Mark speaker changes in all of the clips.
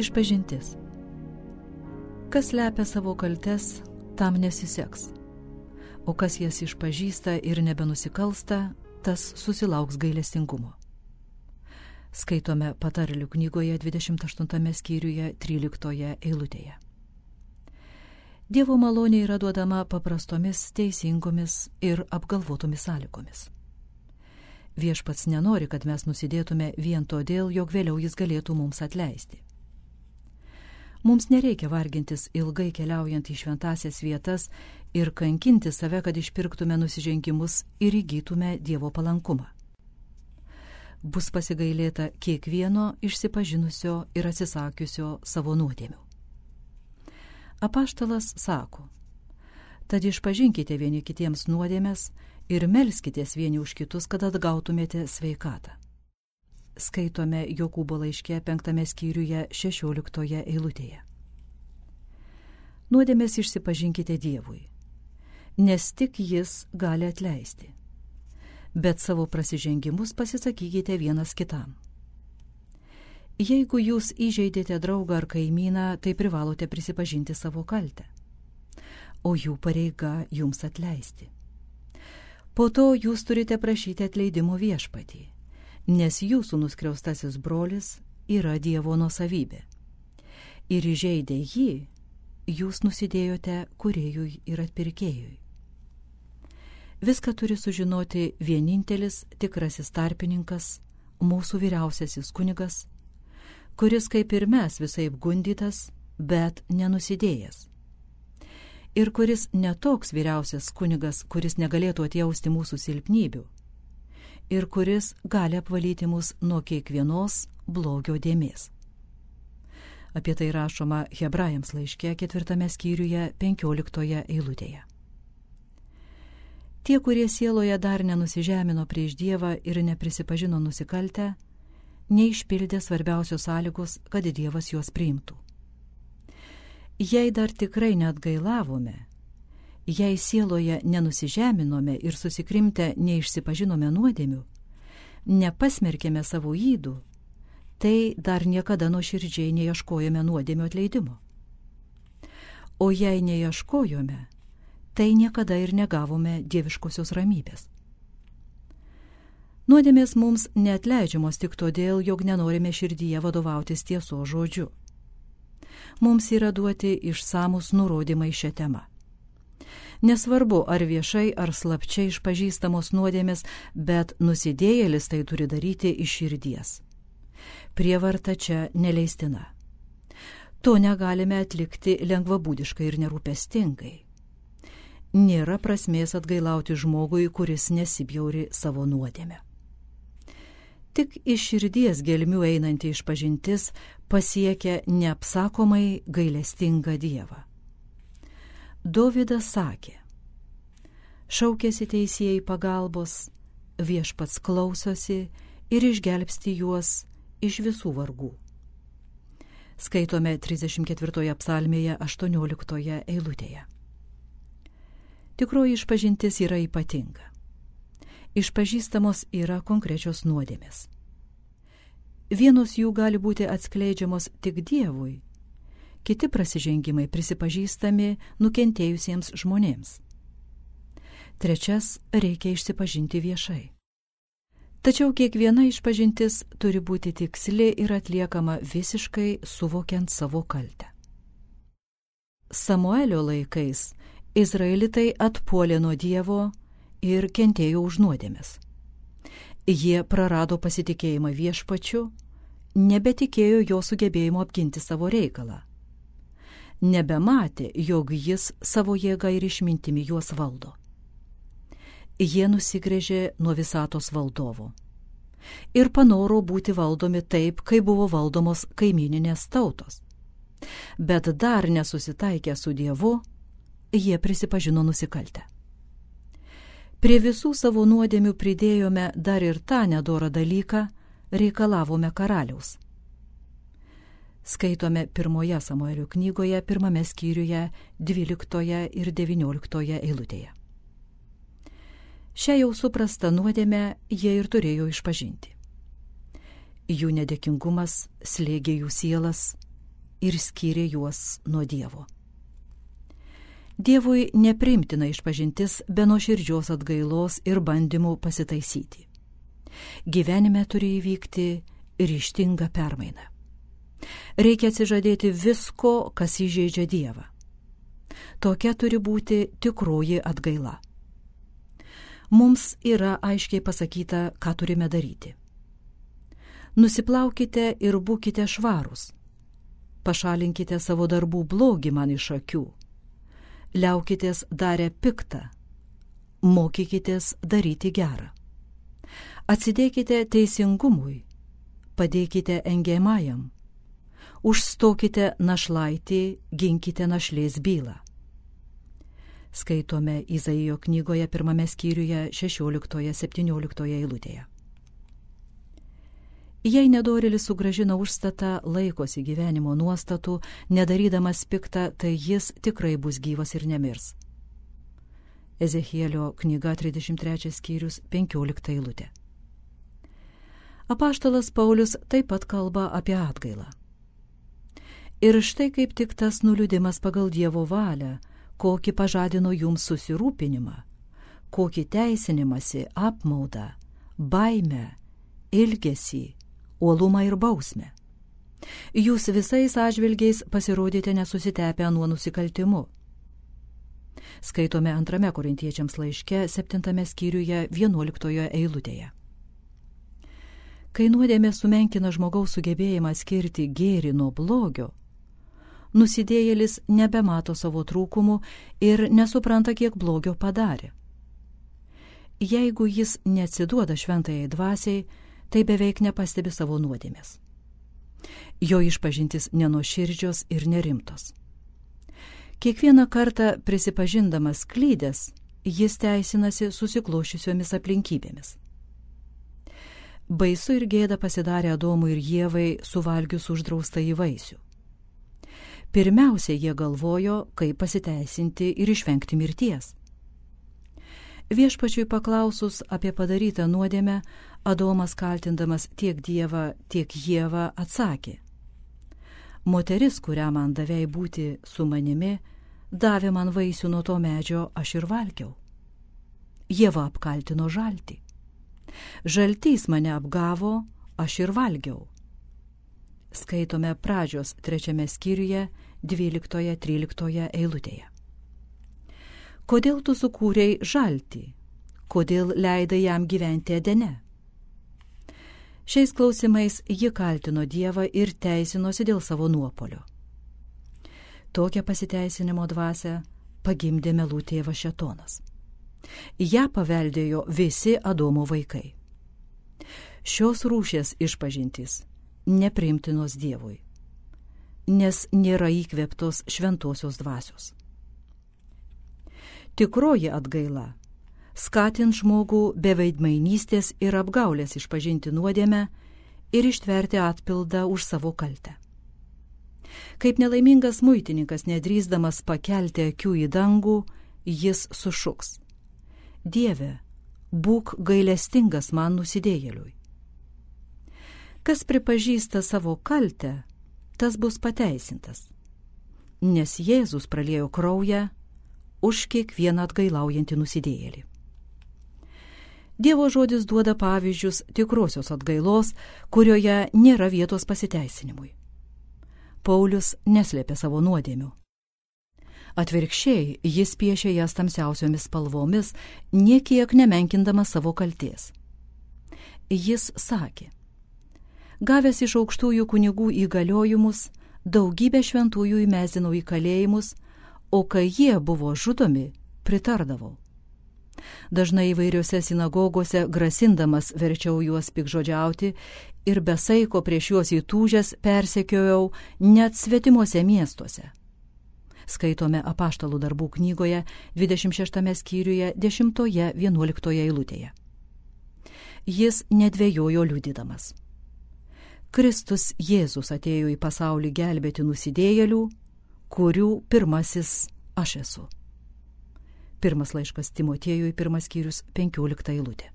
Speaker 1: Išpažintis. Kas lepia savo kaltes, tam nesiseks. O kas jas išpažįsta ir nebenusikalsta, tas susilauks gailestingumo. Skaitome patarlių knygoje 28 skyriuje 13 eilutėje. Dievo malonė yra duodama paprastomis, teisingomis ir apgalvotomis sąlygomis. Viešpats nenori, kad mes nusidėtume vien todėl, jog vėliau jis galėtų mums atleisti. Mums nereikia vargintis ilgai keliaujant į šventasias vietas ir kankinti save, kad išpirktume nusižengimus ir įgytume Dievo palankumą. Bus pasigailėta kiekvieno išsipažinusio ir atsisakiusio savo nuodėmių. Apaštalas sako, tad išpažinkite vieni kitiems nuodėmės ir melskitės vieni už kitus, kad atgautumėte sveikatą skaitome Jokūbo laiške penktame skyriuje šešioliktoje eilutėje. Nuodėmės išsipažinkite Dievui, nes tik Jis gali atleisti, bet savo prasižengimus pasisakykite vienas kitam. Jeigu jūs įžeidėte draugą ar kaimyną, tai privalote prisipažinti savo kaltę, o jų pareiga jums atleisti. Po to jūs turite prašyti atleidimo viešpatį nes jūsų nuskriaustasis brolis yra Dievo nuosavybė. Ir įžeidę jį, jūs nusidėjote kuriejui ir atpirkėjui. Viską turi sužinoti vienintelis tikrasis tarpininkas, mūsų vyriausiasis kunigas, kuris kaip ir mes visai gundytas, bet nenusidėjęs. Ir kuris netoks vyriausias kunigas, kuris negalėtų atjausti mūsų silpnybių, ir kuris gali apvalyti mus nuo kiekvienos blogio dėmės. Apie tai rašoma Hebrajams laiške ketvirtame skyriuje penkioliktoje eilutėje. Tie, kurie sieloje dar nenusižemino prieš Dievą ir neprisipažino nusikaltę, neišpildė svarbiausios sąlygos, kad Dievas juos priimtų. Jei dar tikrai net gailavome, Jei sieloje nenusižeminome ir susikrimtę neišsipažinome nuodėmių, nepasmerkėme savo įdų, tai dar niekada nuoširdžiai neieškojome nuodėmio atleidimo. O jei neieškojome, tai niekada ir negavome dieviškosios ramybės. Nuodėmės mums neatleidžiamos tik todėl, jog nenorime širdyje vadovautis tieso žodžiu. Mums yra duoti išsamus nurodymai šią temą. Nesvarbu, ar viešai, ar slapčiai išpažįstamos nuodėmės, bet nusidėjėlis tai turi daryti iš širdies. Prievarta čia neleistina. To negalime atlikti lengvabūdiškai ir nerūpestingai. Nėra prasmės atgailauti žmogui, kuris nesibjauri savo nuodėmę. Tik iš širdies gelmių einanti išpažintis pasiekia neapsakomai gailestingą Dievą. Dovydas sakė, šaukėsi teisėjai pagalbos, viešpats klausosi ir išgelbsti juos iš visų vargų. Skaitome 34 psalmėje 18 eilutėje. Tikroji išpažintis yra ypatinga. Išpažįstamos yra konkrečios nuodėmės. Vienos jų gali būti atskleidžiamos tik Dievui, kiti prasižengimai prisipažįstami nukentėjusiems žmonėms. Trečias reikia išsipažinti viešai. Tačiau kiekviena išpažintis turi būti tiksli ir atliekama visiškai suvokiant savo kaltę. Samuelio laikais Izraelitai atpuolė nuo Dievo ir kentėjo už nuodėmės. Jie prarado pasitikėjimą viešpačiu, nebetikėjo jo sugebėjimu apginti savo reikalą nebematė, jog jis savo jėgą ir išmintimi juos valdo. Jie nusigrėžė nuo visatos valdovo ir panoro būti valdomi taip, kaip buvo valdomos kaimininės tautos. Bet dar nesusitaikę su Dievu, jie prisipažino nusikaltę. Prie visų savo nuodėmių pridėjome dar ir tą nedorą dalyką, reikalavome karaliaus skaitome pirmoje Samuelio knygoje, pirmame skyriuje, dvyliktoje ir devynioliktoje eilutėje. Šią jau suprastą nuodėmę jie ir turėjo išpažinti. Jų nedėkingumas slėgė jų sielas ir skyrė juos nuo Dievo. Dievui neprimtina išpažintis be nuoširdžios atgailos ir bandymų pasitaisyti. Gyvenime turi įvykti ryštinga permaina. Reikia atsižadėti visko, kas įžeidžia Dievą. Tokia turi būti tikroji atgaila. Mums yra aiškiai pasakyta, ką turime daryti. Nusiplaukite ir būkite švarūs. Pašalinkite savo darbų blogį man iš akių liaukitės darę piktą, mokykitės daryti gerą. Atsidėkite teisingumui, padėkite engiamajam, užstokite našlaitį, ginkite našlės bylą. Skaitome Izaijo knygoje pirmame skyriuje 16-17 eilutėje. Jei nedorėlis sugražina užstatą, laikosi gyvenimo nuostatų, nedarydamas piktą, tai jis tikrai bus gyvas ir nemirs. Ezechielio knyga 33 skyrius 15 eilutė. Apaštalas Paulius taip pat kalba apie atgailą. Ir štai kaip tik tas nuliūdimas pagal Dievo valią, kokį pažadino jums susirūpinimą, kokį teisinimąsi, apmaudą, baimę, ilgesį, uolumą ir bausmę. Jūs visais atžvilgiais pasirodėte nesusitepę nuo nusikaltimu. Skaitome antrame korintiečiams laiške, septintame skyriuje, vienuoliktojo eilutėje. Kai nuodėmė sumenkina žmogaus sugebėjimą skirti gėrį nuo blogio, nusidėjėlis nebemato savo trūkumų ir nesupranta, kiek blogio padarė. Jeigu jis neatsiduoda šventajai dvasiai, tai beveik nepastebi savo nuodėmės. Jo išpažintis nenuoširdžios ir nerimtos. Kiekvieną kartą prisipažindamas klydęs, jis teisinasi susiklošiusiomis aplinkybėmis. Baisu ir gėda pasidarė Adomui ir Jėvai suvalgius uždraustą į vaisių. Pirmiausia, jie galvojo, kaip pasiteisinti ir išvengti mirties. Viešpačiui paklausus apie padarytą nuodėmę, Adomas kaltindamas tiek Dievą, tiek Jėvą atsakė. Moteris, kurią man davėjai būti su manimi, davė man vaisių nuo to medžio, aš ir valgiau. Jėva apkaltino žaltį. Žaltys mane apgavo, aš ir valgiau. Skaitome pradžios trečiame skyriuje, 12-13 eilutėje. Kodėl tu sukūrei žaltį? Kodėl leidai jam gyventi Edene? Šiais klausimais ji kaltino Dievą ir teisinosi dėl savo nuopolio. Tokią pasiteisinimo dvasę pagimdė melų tėvas Šetonas. Ja paveldėjo visi Adomo vaikai. Šios rūšės išpažintys nepriimtinos Dievui, nes nėra įkvėptos šventosios dvasios. Tikroji atgaila skatins žmogų be veidmainystės ir apgaulės išpažinti nuodėmę ir ištverti atpildą už savo kaltę. Kaip nelaimingas muitininkas nedrįsdamas pakelti akių į dangų, jis sušuks. Dieve, būk gailestingas man nusidėjėliui. Kas pripažįsta savo kaltę, tas bus pateisintas, nes Jėzus pralėjo kraują už kiekvieną atgailaujantį nusidėjėlį. Dievo žodis duoda pavyzdžius tikrosios atgailos, kurioje nėra vietos pasiteisinimui. Paulius neslėpė savo nuodėmių. Atvirkščiai, jis piešė jas tamsiausiomis spalvomis, niekiek nemenkindamas savo kalties. Jis sakė, gavęs iš aukštųjų kunigų įgaliojimus, daugybę šventųjų įmezinau į kalėjimus, o kai jie buvo žudomi, pritardavau. Dažnai įvairiose sinagogose grasindamas verčiau juos pikžodžiauti ir besaiko prieš juos įtūžęs persekiojau net svetimuose miestuose. Skaitome apaštalų darbų knygoje 26 skyriuje 10-11 eilutėje. Jis nedvėjojo liudydamas. Kristus Jėzus atėjo į pasaulį gelbėti nusidėjėlių, kurių pirmasis aš esu. Pirmas laiškas Timotiejui, pirmas skyrius, penkiolikta eilutė.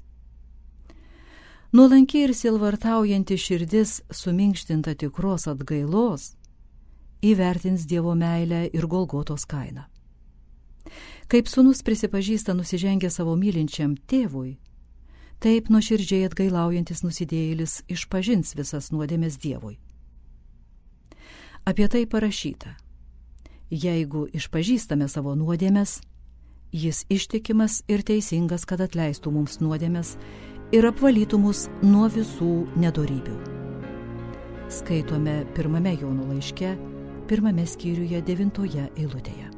Speaker 1: Nuolankiai ir silvartaujanti širdis, suminkštinta tikros atgailos, įvertins Dievo meilę ir Golgotos kainą. Kaip sunus prisipažįsta nusižengę savo mylinčiam tėvui, taip nuoširdžiai atgailaujantis nusidėjėlis išpažins visas nuodėmės Dievui. Apie tai parašyta. Jeigu išpažįstame savo nuodėmės, jis ištikimas ir teisingas, kad atleistų mums nuodėmės ir apvalytų mus nuo visų nedorybių. Skaitome pirmame Jono laiške, pirmame skyriuje, devintoje eilutėje.